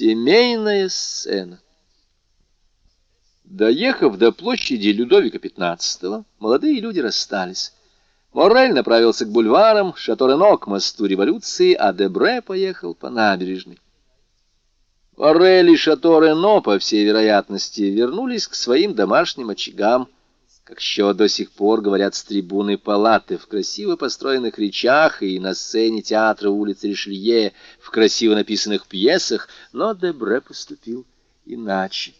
Семейная сцена. Доехав до площади Людовика XV, молодые люди расстались. Моррель направился к бульварам, Шаторено к мосту революции, а Дебре поехал по набережной. Моррель и Шаторено, по всей вероятности, вернулись к своим домашним очагам, как еще до сих пор говорят с трибуны палаты в красиво построенных речах и на сцене театра улицы Ришелье в красиво написанных пьесах, но Дебре поступил иначе.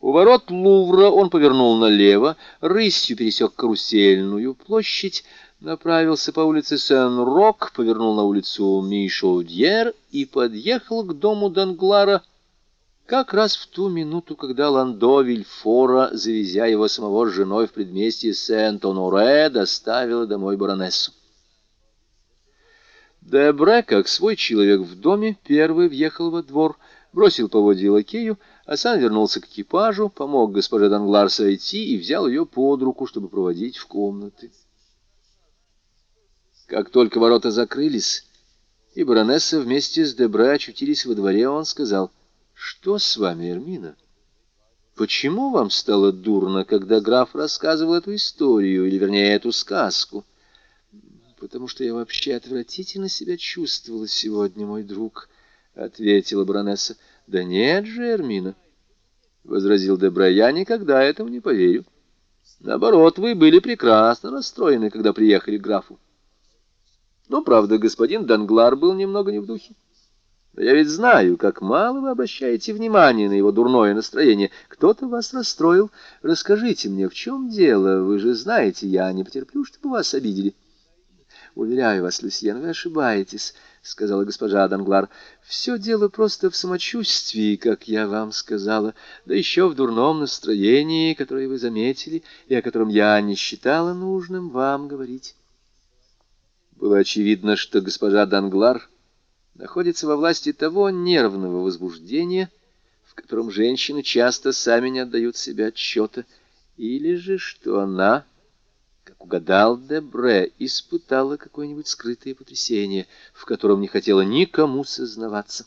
У ворот Лувра он повернул налево, рысью пересек карусельную площадь, направился по улице Сен-Рок, повернул на улицу Мишоудьер и подъехал к дому Данглара, как раз в ту минуту, когда Ландо Вильфора, завезя его самого с женой в предместье Сент-Оноре, доставила домой баронессу. Дебре, как свой человек в доме, первый въехал во двор, бросил поводья лакею, а сам вернулся к экипажу, помог госпоже Данглар сойти и взял ее под руку, чтобы проводить в комнаты. Как только ворота закрылись, и баронесса вместе с Дебре очутились во дворе, он сказал — что с вами, Эрмина? Почему вам стало дурно, когда граф рассказывал эту историю, или, вернее, эту сказку? Потому что я вообще отвратительно себя чувствовала сегодня, мой друг, — ответила баронесса. Да нет же, Эрмина, — возразил Дебре, — я никогда этому не поверю. Наоборот, вы были прекрасно расстроены, когда приехали к графу. Ну, правда, господин Данглар был немного не в духе. Но я ведь знаю, как мало вы обращаете внимание на его дурное настроение. Кто-то вас расстроил. Расскажите мне, в чем дело? Вы же знаете, я не потерплю, чтобы вас обидели. Уверяю вас, Люсьен, вы ошибаетесь, — сказала госпожа Данглар. Все дело просто в самочувствии, как я вам сказала, да еще в дурном настроении, которое вы заметили, и о котором я не считала нужным вам говорить. Было очевидно, что госпожа Данглар находится во власти того нервного возбуждения, в котором женщины часто сами не отдают себе отчета, или же что она, как угадал Дебре, испытала какое-нибудь скрытое потрясение, в котором не хотела никому сознаваться.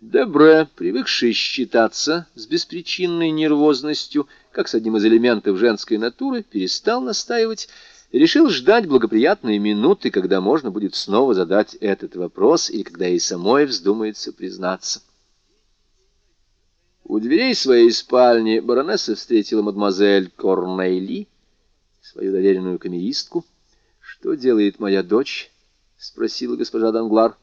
Дебре, привыкший считаться с беспричинной нервозностью, как с одним из элементов женской натуры, перестал настаивать решил ждать благоприятные минуты, когда можно будет снова задать этот вопрос или когда ей самой вздумается признаться. У дверей своей спальни баронесса встретила мадемуазель Корнейли, свою доверенную камеристку. «Что делает моя дочь?» — спросила госпожа Данглар.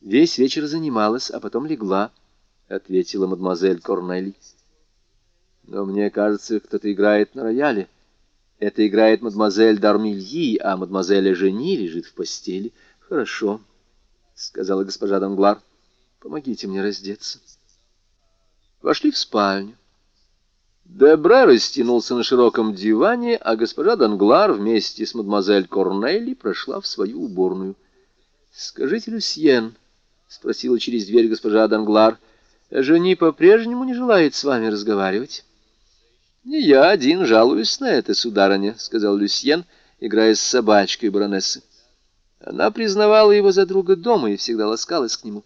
«Весь вечер занималась, а потом легла», — ответила мадемуазель Корнейли. «Но мне кажется, кто-то играет на рояле». Это играет мадемуазель Дармильи, а мадемуазель Жени лежит в постели. Хорошо, — сказала госпожа Данглар. Помогите мне раздеться. Вошли в спальню. Дебре растянулся на широком диване, а госпожа Данглар вместе с мадемуазель Корнелли прошла в свою уборную. — Скажите, Люсьен, — спросила через дверь госпожа Данглар, — жени по-прежнему не желает с вами разговаривать? «Не я один жалуюсь на это, сударыня», — сказал Люсьен, играя с собачкой баронессы. Она признавала его за друга дома и всегда ласкалась к нему.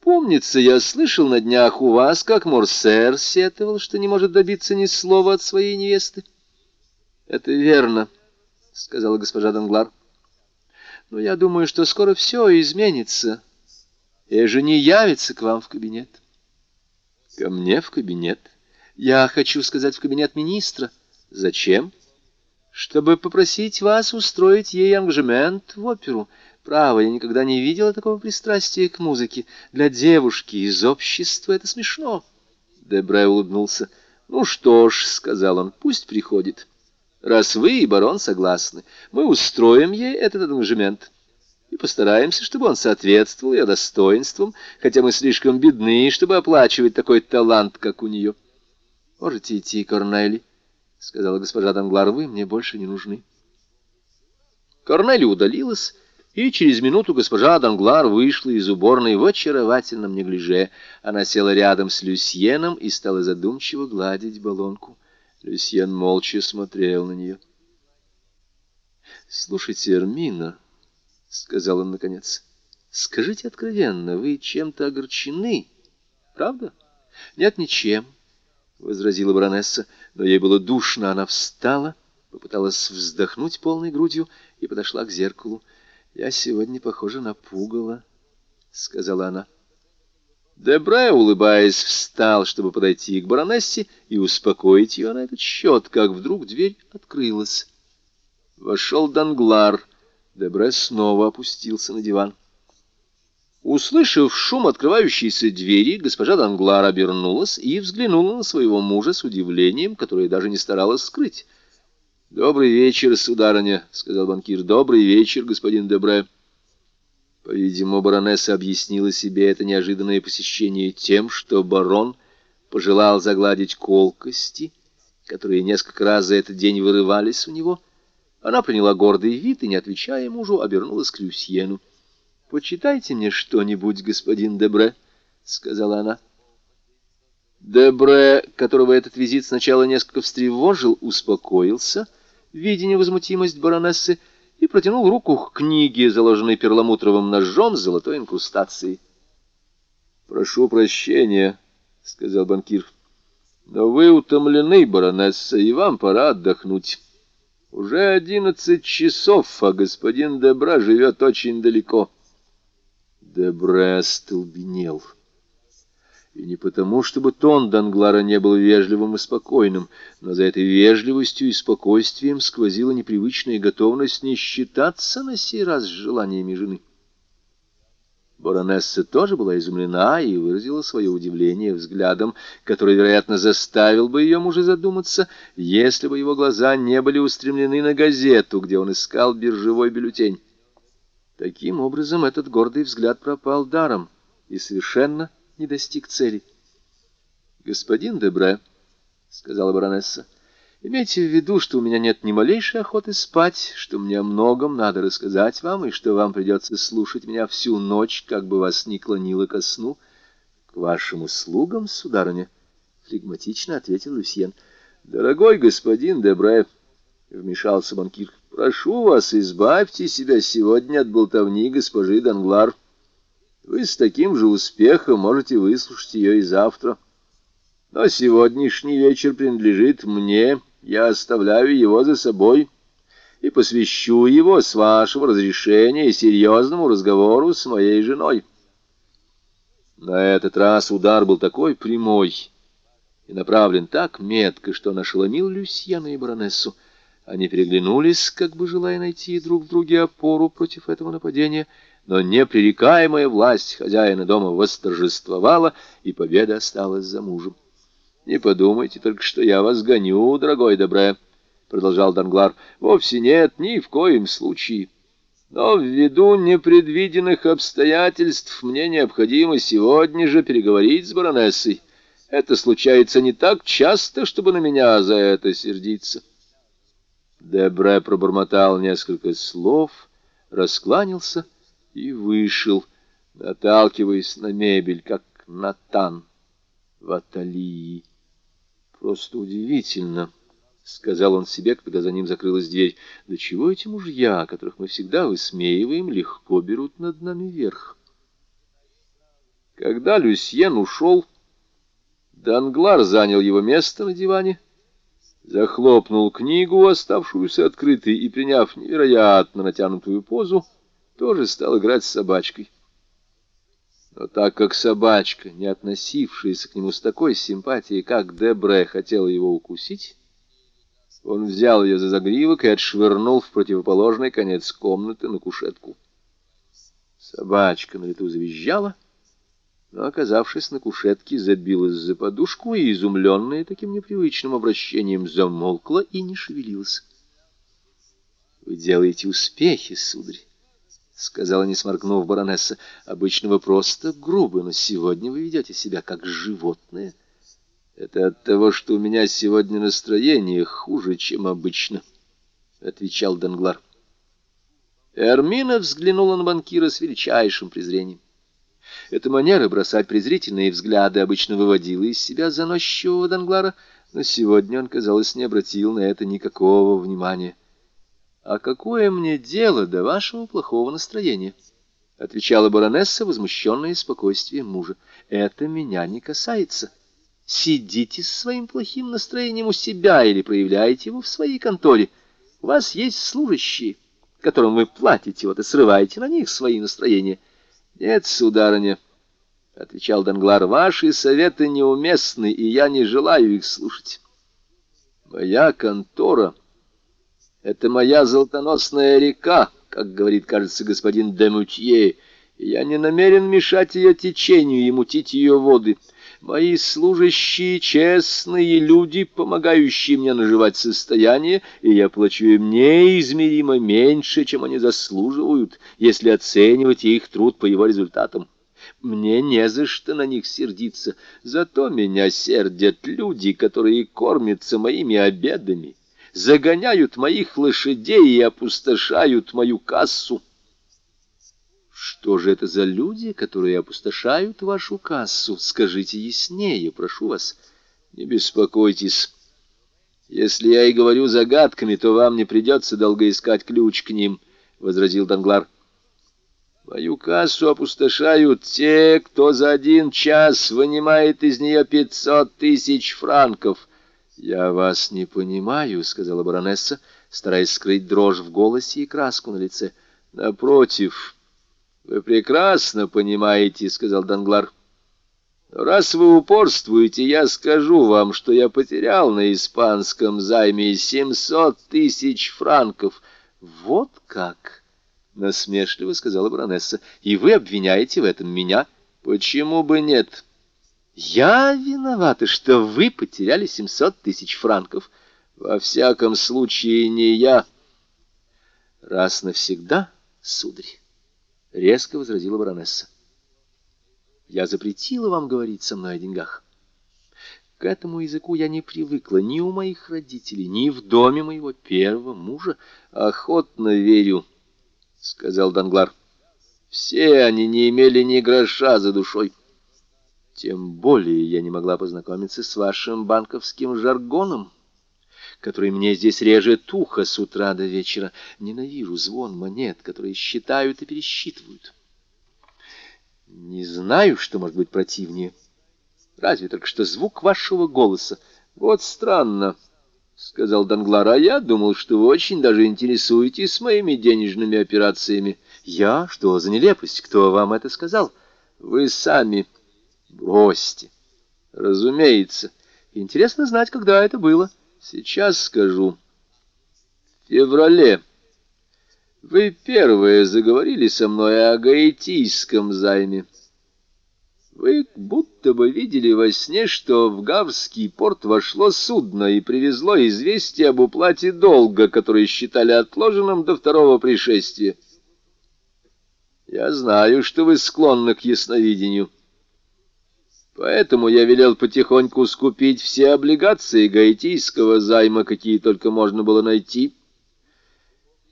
«Помнится, я слышал на днях у вас, как Морсер сетовал, что не может добиться ни слова от своей невесты». «Это верно», — сказала госпожа Данглар. «Но я думаю, что скоро все изменится, и же не явится к вам в кабинет». «Ко мне в кабинет?» Я хочу сказать в кабинет министра. Зачем? Чтобы попросить вас устроить ей ангажемент в оперу. Право, я никогда не видела такого пристрастия к музыке. Для девушки из общества это смешно. Дебре улыбнулся. «Ну что ж», — сказал он, — «пусть приходит. Раз вы и барон согласны, мы устроим ей этот ангажемент и постараемся, чтобы он соответствовал ее достоинствам, хотя мы слишком бедны, чтобы оплачивать такой талант, как у нее». «Можете идти, Корнели», — сказала госпожа Данглар, — «вы мне больше не нужны». Корнели удалилась, и через минуту госпожа Данглар вышла из уборной в очаровательном неглиже. Она села рядом с Люсьеном и стала задумчиво гладить баллонку. Люсьен молча смотрел на нее. — Слушайте, Эрмина, — сказал он наконец, — Скажите откровенно, вы чем-то огорчены, правда? Нет, ничем, — возразила баронесса, но ей было душно, она встала, попыталась вздохнуть полной грудью и подошла к зеркалу. «Я сегодня похожа на пугало», — сказала она. Дебре, улыбаясь, встал, чтобы подойти к баронессе и успокоить ее на этот счет, как вдруг дверь открылась. Вошел Данглар. Дебре снова опустился на диван. Услышав шум открывающейся двери, госпожа Данглар обернулась и взглянула на своего мужа с удивлением, которое даже не старалась скрыть. «Добрый вечер, сударыня», — сказал банкир. «Добрый вечер, господин Дебре». По-видимому, баронесса объяснила себе это неожиданное посещение тем, что барон пожелал загладить колкости, которые несколько раз за этот день вырывались у него. Она приняла гордый вид и, не отвечая мужу, обернулась к Люсьену. «Почитайте мне что-нибудь, господин Дебре», — сказала она. Дебре, которого этот визит сначала несколько встревожил, успокоился, видя невозмутимость баронессы, и протянул руку к книге, заложенной перламутровым ножом с золотой инкрустацией. «Прошу прощения», — сказал банкир, — «но вы утомлены, баронесса, и вам пора отдохнуть. Уже одиннадцать часов, а господин Дебра живет очень далеко». Дебре остолбенел. И не потому, чтобы тон Данглара не был вежливым и спокойным, но за этой вежливостью и спокойствием сквозила непривычная готовность не считаться на сей раз с желаниями жены. Баронесса тоже была изумлена и выразила свое удивление взглядом, который, вероятно, заставил бы ее мужа задуматься, если бы его глаза не были устремлены на газету, где он искал биржевой бюллетень. Таким образом, этот гордый взгляд пропал даром и совершенно не достиг цели. «Господин Дебре», — сказала баронесса, — «имейте в виду, что у меня нет ни малейшей охоты спать, что мне о многом надо рассказать вам, и что вам придется слушать меня всю ночь, как бы вас ни клонило ко сну». «К вашим услугам, сударыня», — флегматично ответил Люсьен. «Дорогой господин Дебре», — вмешался банкир, — Прошу вас, избавьте себя сегодня от болтовни госпожи Данглар. Вы с таким же успехом можете выслушать ее и завтра. Но сегодняшний вечер принадлежит мне, я оставляю его за собой и посвящу его, с вашего разрешения, серьезному разговору с моей женой. На этот раз удар был такой прямой и направлен так метко, что нашеломил Люсьена и баронессу. Они переглянулись, как бы желая найти друг в друге опору против этого нападения, но непререкаемая власть хозяина дома восторжествовала, и победа осталась за мужем. «Не подумайте только, что я вас гоню, дорогой Добре», — продолжал Данглар. «Вовсе нет, ни в коем случае. Но ввиду непредвиденных обстоятельств мне необходимо сегодня же переговорить с баронессой. Это случается не так часто, чтобы на меня за это сердиться». Дебре пробормотал несколько слов, раскланялся и вышел, наталкиваясь на мебель, как Натан в Аталии. Просто удивительно, — сказал он себе, когда за ним закрылась дверь. — Да чего эти мужья, которых мы всегда высмеиваем, легко берут над нами верх? Когда Люсьен ушел, Данглар занял его место на диване, — захлопнул книгу, оставшуюся открытой, и, приняв невероятно натянутую позу, тоже стал играть с собачкой. Но так как собачка, не относившаяся к нему с такой симпатией, как Дебре хотела его укусить, он взял ее за загривок и отшвырнул в противоположный конец комнаты на кушетку. Собачка на лету завизжала, но, оказавшись на кушетке, забилась за подушку и, изумленная таким непривычным обращением, замолкла и не шевелилась. — Вы делаете успехи, сударь, — сказала, не сморгнув баронесса. — Обычно вы просто грубы, но сегодня вы ведете себя как животное. — Это от того, что у меня сегодня настроение хуже, чем обычно, — отвечал Данглар. Эрмина взглянула на банкира с величайшим презрением. Эта манера бросать презрительные взгляды обычно выводила из себя заносчивого Данглара, но сегодня он, казалось, не обратил на это никакого внимания. «А какое мне дело до вашего плохого настроения?» — отвечала баронесса, возмущенная спокойствием мужа. «Это меня не касается. Сидите с своим плохим настроением у себя или проявляйте его в своей конторе. У вас есть служащие, которым вы платите, вот и срываете на них свои настроения». «Нет, сударыня», — отвечал Данглар, — «ваши советы неуместны, и я не желаю их слушать. Моя контора — это моя золотоносная река» как говорит, кажется, господин Демутье, я не намерен мешать ее течению и мутить ее воды. Мои служащие — честные люди, помогающие мне наживать состояние, и я плачу им неизмеримо меньше, чем они заслуживают, если оценивать их труд по его результатам. Мне не за что на них сердиться, зато меня сердят люди, которые кормятся моими обедами» загоняют моих лошадей и опустошают мою кассу. Что же это за люди, которые опустошают вашу кассу? Скажите яснее, прошу вас. Не беспокойтесь. Если я и говорю загадками, то вам не придется долго искать ключ к ним, — возразил Данглар. Мою кассу опустошают те, кто за один час вынимает из нее пятьсот тысяч франков — «Я вас не понимаю», — сказала баронесса, стараясь скрыть дрожь в голосе и краску на лице. «Напротив, вы прекрасно понимаете», — сказал Данглар. «Раз вы упорствуете, я скажу вам, что я потерял на испанском займе семьсот тысяч франков». «Вот как!» — насмешливо сказала баронесса. «И вы обвиняете в этом меня? Почему бы нет?» Я виновата, что вы потеряли семьсот тысяч франков. Во всяком случае, не я. Раз навсегда, сударь, — резко возразила баронесса. Я запретила вам говорить со мной о деньгах. К этому языку я не привыкла ни у моих родителей, ни в доме моего первого мужа. Охотно верю, — сказал Данглар. Все они не имели ни гроша за душой. Тем более я не могла познакомиться с вашим банковским жаргоном, который мне здесь режет ухо с утра до вечера. Ненавижу звон монет, которые считают и пересчитывают. Не знаю, что может быть противнее. Разве только что звук вашего голоса. Вот странно, — сказал Данглар, — а я думал, что вы очень даже интересуетесь моими денежными операциями. Я? Что за нелепость? Кто вам это сказал? Вы сами... Бросьте. Разумеется. Интересно знать, когда это было. Сейчас скажу. В феврале. Вы первые заговорили со мной о гаитийском займе. Вы будто бы видели во сне, что в Гавский порт вошло судно и привезло известие об уплате долга, который считали отложенным до второго пришествия. Я знаю, что вы склонны к ясновидению. Поэтому я велел потихоньку скупить все облигации гаитийского займа, какие только можно было найти,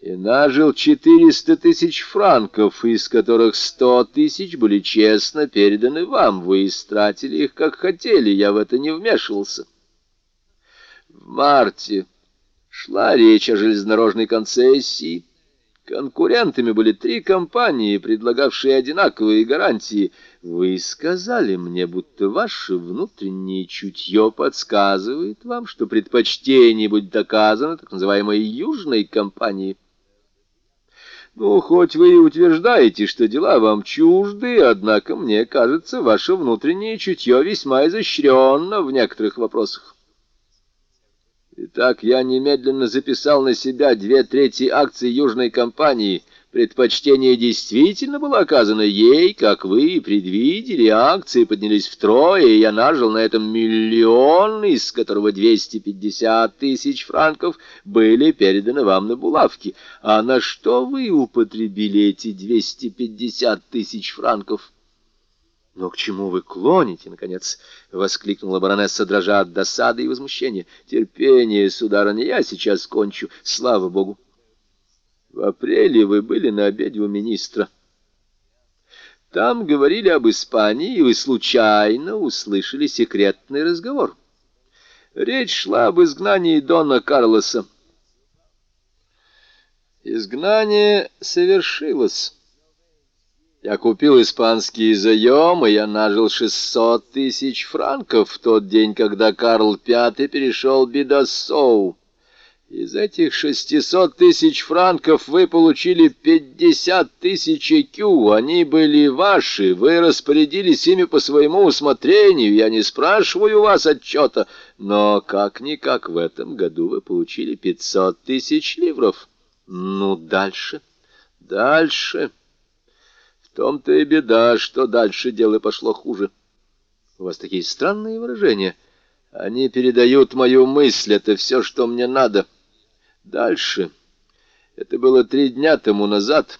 и нажил четыреста тысяч франков, из которых сто тысяч были честно переданы вам. Вы истратили их, как хотели, я в это не вмешивался. В марте шла речь о железнодорожной концессии, Конкурентами были три компании, предлагавшие одинаковые гарантии. Вы сказали мне, будто ваше внутреннее чутье подсказывает вам, что предпочтение будет доказано так называемой южной компании. Ну, хоть вы и утверждаете, что дела вам чужды, однако, мне кажется, ваше внутреннее чутье весьма изощренно в некоторых вопросах. Итак, я немедленно записал на себя две трети акций Южной компании. Предпочтение действительно было оказано ей, как вы и предвидели. Акции поднялись втрое, и я нажил на этом миллион, из которого 250 тысяч франков были переданы вам на булавки. А на что вы употребили эти 250 тысяч франков? «Но к чему вы клоните, наконец?» — воскликнула баронесса, дрожа от досады и возмущения. «Терпение, сударыня, я сейчас кончу, слава богу!» «В апреле вы были на обеде у министра. Там говорили об Испании, и вы случайно услышали секретный разговор. Речь шла об изгнании Дона Карлоса. Изгнание совершилось». Я купил испанский заем, и я нажил 600 тысяч франков в тот день, когда Карл V перешел Бедосоу. Из этих 600 тысяч франков вы получили 50 тысяч кю. Они были ваши, вы распорядились ими по своему усмотрению. Я не спрашиваю вас отчета, но как-никак в этом году вы получили 500 тысяч ливров. Ну, дальше, дальше... В том-то и беда, что дальше дело пошло хуже. У вас такие странные выражения. Они передают мою мысль, это все, что мне надо. Дальше. Это было три дня тому назад.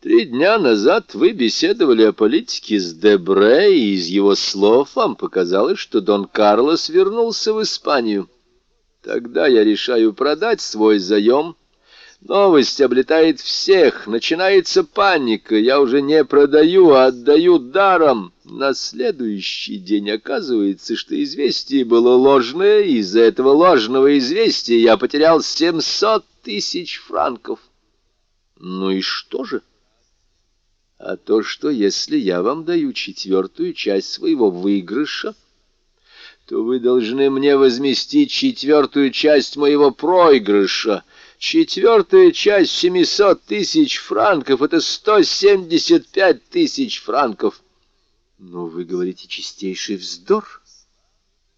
Три дня назад вы беседовали о политике с Дебре, и из его слов вам показалось, что Дон Карлос вернулся в Испанию. Тогда я решаю продать свой заем Новость облетает всех, начинается паника. Я уже не продаю, а отдаю даром. На следующий день оказывается, что известие было ложное, из-за этого ложного известия я потерял 700 тысяч франков. Ну и что же? А то, что если я вам даю четвертую часть своего выигрыша, то вы должны мне возместить четвертую часть моего проигрыша — Четвертая часть семисот тысяч франков — это сто семьдесят пять тысяч франков. Но вы говорите чистейший вздор.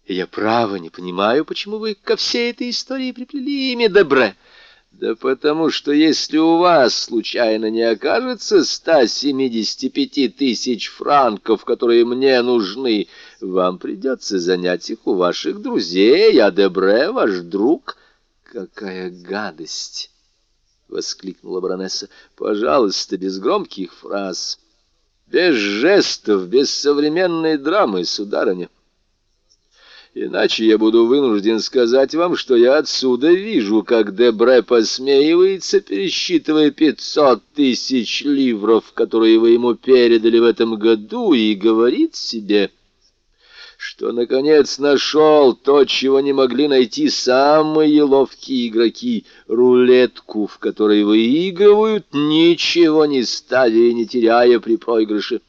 я право не понимаю, почему вы ко всей этой истории приплели имя Дебре. Да потому что если у вас случайно не окажется ста семидесяти пяти тысяч франков, которые мне нужны, вам придется занять их у ваших друзей, а Дебре — ваш друг — «Какая гадость!» — воскликнула баронесса. «Пожалуйста, без громких фраз, без жестов, без современной драмы, сударыня. Иначе я буду вынужден сказать вам, что я отсюда вижу, как Дебре посмеивается, пересчитывая пятьсот тысяч ливров, которые вы ему передали в этом году, и говорит себе...» что, наконец, нашел то, чего не могли найти самые ловкие игроки — рулетку, в которой выигрывают, ничего не ставя и не теряя при проигрыше.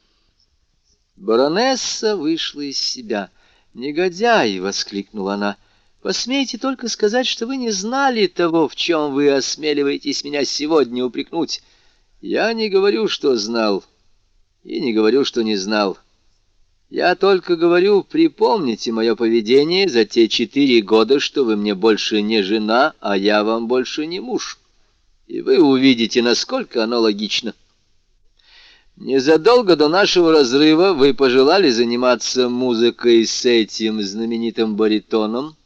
Баронесса вышла из себя. «Негодяй!» — воскликнула она. «Посмейте только сказать, что вы не знали того, в чем вы осмеливаетесь меня сегодня упрекнуть. Я не говорю, что знал, и не говорю, что не знал». Я только говорю, припомните мое поведение за те четыре года, что вы мне больше не жена, а я вам больше не муж. И вы увидите, насколько оно логично. Незадолго до нашего разрыва вы пожелали заниматься музыкой с этим знаменитым баритоном,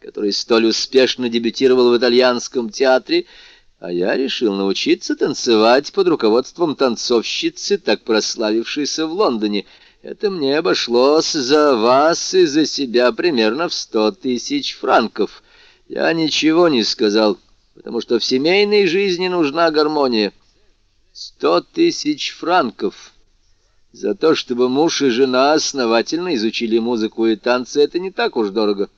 который столь успешно дебютировал в итальянском театре, а я решил научиться танцевать под руководством танцовщицы, так прославившейся в Лондоне — это мне обошлось за вас и за себя примерно в сто тысяч франков. Я ничего не сказал, потому что в семейной жизни нужна гармония. Сто тысяч франков. За то, чтобы муж и жена основательно изучили музыку и танцы, это не так уж дорого.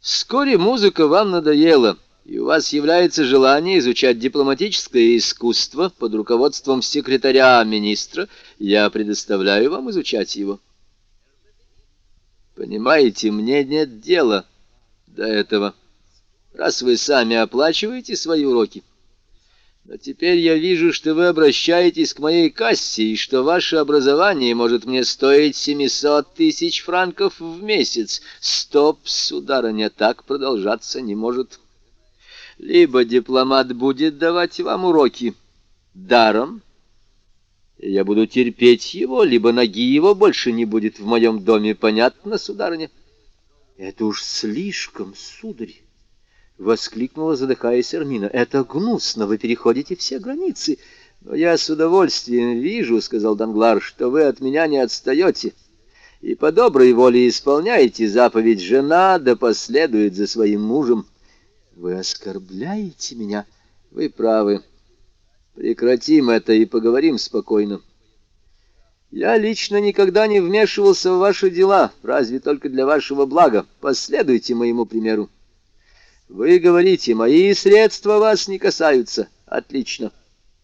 Вскоре музыка вам надоела и у вас является желание изучать дипломатическое искусство под руководством секретаря министра, я предоставляю вам изучать его. Понимаете, мне нет дела до этого, раз вы сами оплачиваете свои уроки. Но теперь я вижу, что вы обращаетесь к моей кассе, и что ваше образование может мне стоить 700 тысяч франков в месяц. Стоп, сударыня, так продолжаться не может. Либо дипломат будет давать вам уроки даром, я буду терпеть его, либо ноги его больше не будет в моем доме, понятно, сударыня? — Это уж слишком, сударь! — воскликнула, задыхаясь Эрмина. — Это гнусно, вы переходите все границы. — Но я с удовольствием вижу, — сказал Данглар, — что вы от меня не отстаете и по доброй воле исполняете заповедь «Жена да последует за своим мужем». Вы оскорбляете меня? Вы правы. Прекратим это и поговорим спокойно. Я лично никогда не вмешивался в ваши дела, разве только для вашего блага. Последуйте моему примеру. Вы говорите, мои средства вас не касаются. Отлично.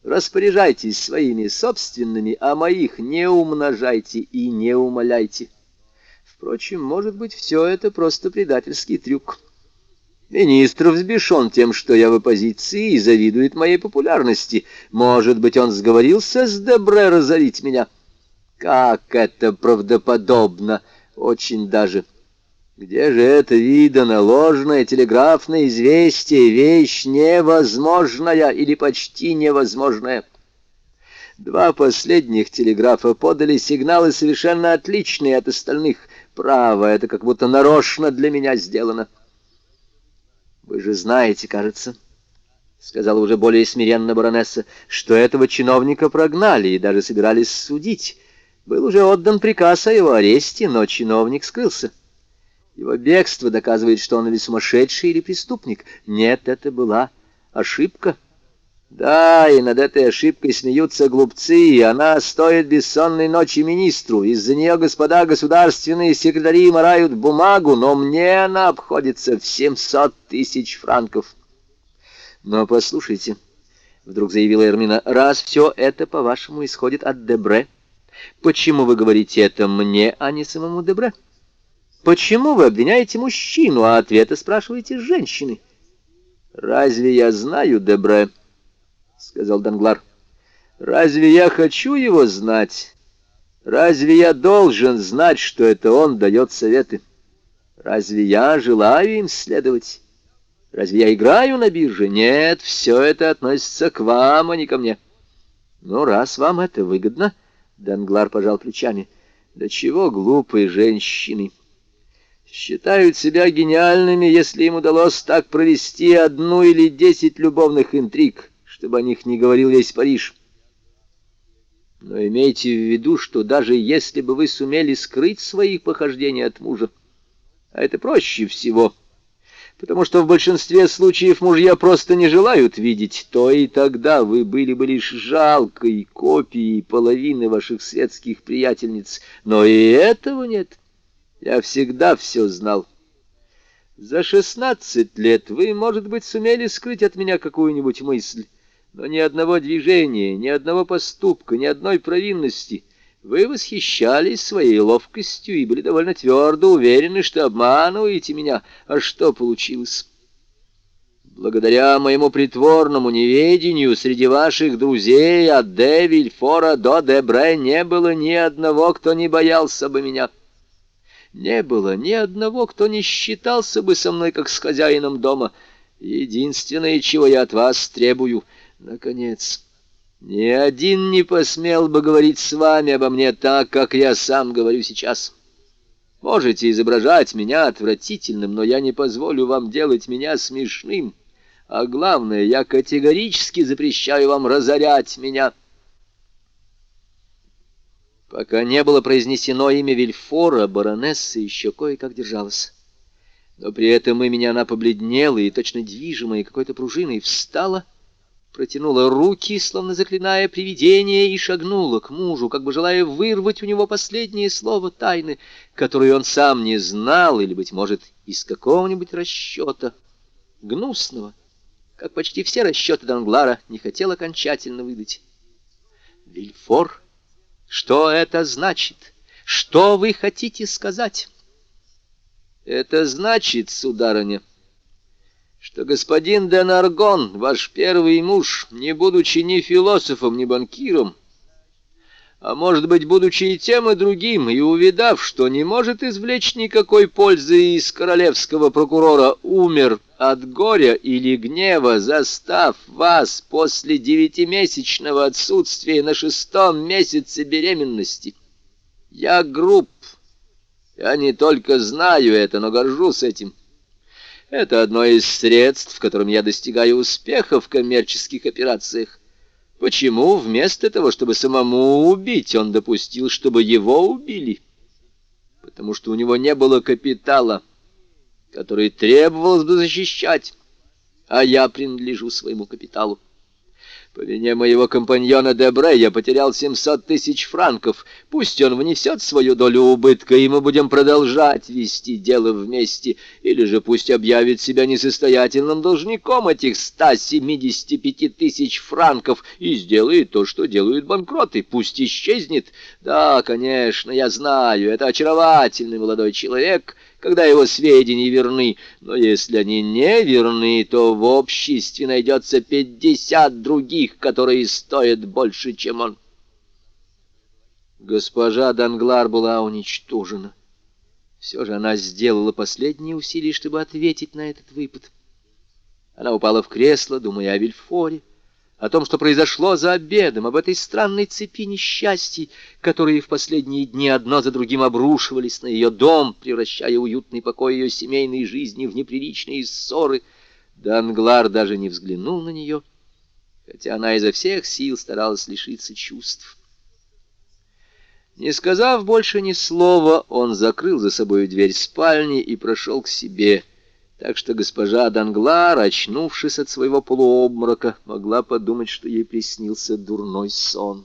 Распоряжайтесь своими собственными, а моих не умножайте и не умоляйте. Впрочем, может быть, все это просто предательский трюк. Министр взбешен тем, что я в оппозиции и завидует моей популярности. Может быть, он сговорился с Дебре разорить меня. Как это правдоподобно! Очень даже. Где же это видано? Ложное телеграфное известие, вещь невозможная или почти невозможная. Два последних телеграфа подали сигналы совершенно отличные от остальных. Право, это как будто нарочно для меня сделано. Вы же знаете, кажется, — сказала уже более смиренно баронесса, — что этого чиновника прогнали и даже собирались судить. Был уже отдан приказ о его аресте, но чиновник скрылся. Его бегство доказывает, что он или сумасшедший, или преступник. Нет, это была ошибка. Да, и над этой ошибкой смеются глупцы, и она стоит бессонной ночи министру. Из-за нее господа государственные секретари морают бумагу, но мне она обходится в семьсот тысяч франков. Но послушайте, — вдруг заявила Эрмина, — раз все это, по-вашему, исходит от Дебре, почему вы говорите это мне, а не самому Дебре? Почему вы обвиняете мужчину, а ответа спрашиваете женщины? Разве я знаю Дебре? —— сказал Данглар. «Разве я хочу его знать? Разве я должен знать, что это он дает советы? Разве я желаю им следовать? Разве я играю на бирже? Нет, все это относится к вам, а не ко мне». «Ну, раз вам это выгодно...» — Данглар пожал плечами. «Да чего глупые женщины!» считают себя гениальными, если им удалось так провести одну или десять любовных интриг чтобы о них не говорил весь Париж. Но имейте в виду, что даже если бы вы сумели скрыть свои похождения от мужа, а это проще всего, потому что в большинстве случаев мужья просто не желают видеть, то и тогда вы были бы лишь жалкой копией половины ваших светских приятельниц. Но и этого нет. Я всегда все знал. За шестнадцать лет вы, может быть, сумели скрыть от меня какую-нибудь мысль, но ни одного движения, ни одного поступка, ни одной провинности. Вы восхищались своей ловкостью и были довольно твердо уверены, что обманываете меня. А что получилось? Благодаря моему притворному неведению среди ваших друзей от де Вильфора до Дебре не было ни одного, кто не боялся бы меня. Не было ни одного, кто не считался бы со мной как с хозяином дома. Единственное, чего я от вас требую — Наконец, ни один не посмел бы говорить с вами обо мне так, как я сам говорю сейчас. Можете изображать меня отвратительным, но я не позволю вам делать меня смешным. А главное, я категорически запрещаю вам разорять меня. Пока не было произнесено имя Вильфора, баронесса еще кое-как держалась. Но при этом имени она побледнела и, точно движимая какой-то пружиной, встала протянула руки, словно заклиная привидение, и шагнула к мужу, как бы желая вырвать у него последнее слово тайны, которую он сам не знал, или, быть может, из какого-нибудь расчета, гнусного, как почти все расчеты Данглара, не хотел окончательно выдать. «Вильфор, что это значит? Что вы хотите сказать?» «Это значит, сударыня...» что господин Денаргон, ваш первый муж, не будучи ни философом, ни банкиром, а может быть, будучи и тем, и другим, и увидав, что не может извлечь никакой пользы из королевского прокурора, умер от горя или гнева, застав вас после девятимесячного отсутствия на шестом месяце беременности. Я груб, я не только знаю это, но горжусь этим. Это одно из средств, которым я достигаю успеха в коммерческих операциях. Почему вместо того, чтобы самому убить, он допустил, чтобы его убили? Потому что у него не было капитала, который требовалось бы защищать, а я принадлежу своему капиталу. По вине моего компаньона Дебре я потерял 700 тысяч франков. Пусть он внесет свою долю убытка, и мы будем продолжать вести дело вместе. Или же пусть объявит себя несостоятельным должником этих 175 тысяч франков и сделает то, что делают банкроты. Пусть исчезнет. Да, конечно, я знаю, это очаровательный молодой человек, когда его сведения верны. Но если они не верны, то в обществе найдется пятьдесят других, которые стоят больше, чем он. Госпожа Данглар была уничтожена. Все же она сделала последние усилия, чтобы ответить на этот выпад. Она упала в кресло, думая о Вильфоре, о том, что произошло за обедом, об этой странной цепи несчастий, которые в последние дни одно за другим обрушивались на ее дом, превращая уютный покой ее семейной жизни в неприличные ссоры. Данглар даже не взглянул на нее, хотя она изо всех сил старалась лишиться чувств. Не сказав больше ни слова, он закрыл за собой дверь спальни и прошел к себе — так что госпожа Данглар, очнувшись от своего полуобморока, могла подумать, что ей приснился дурной сон.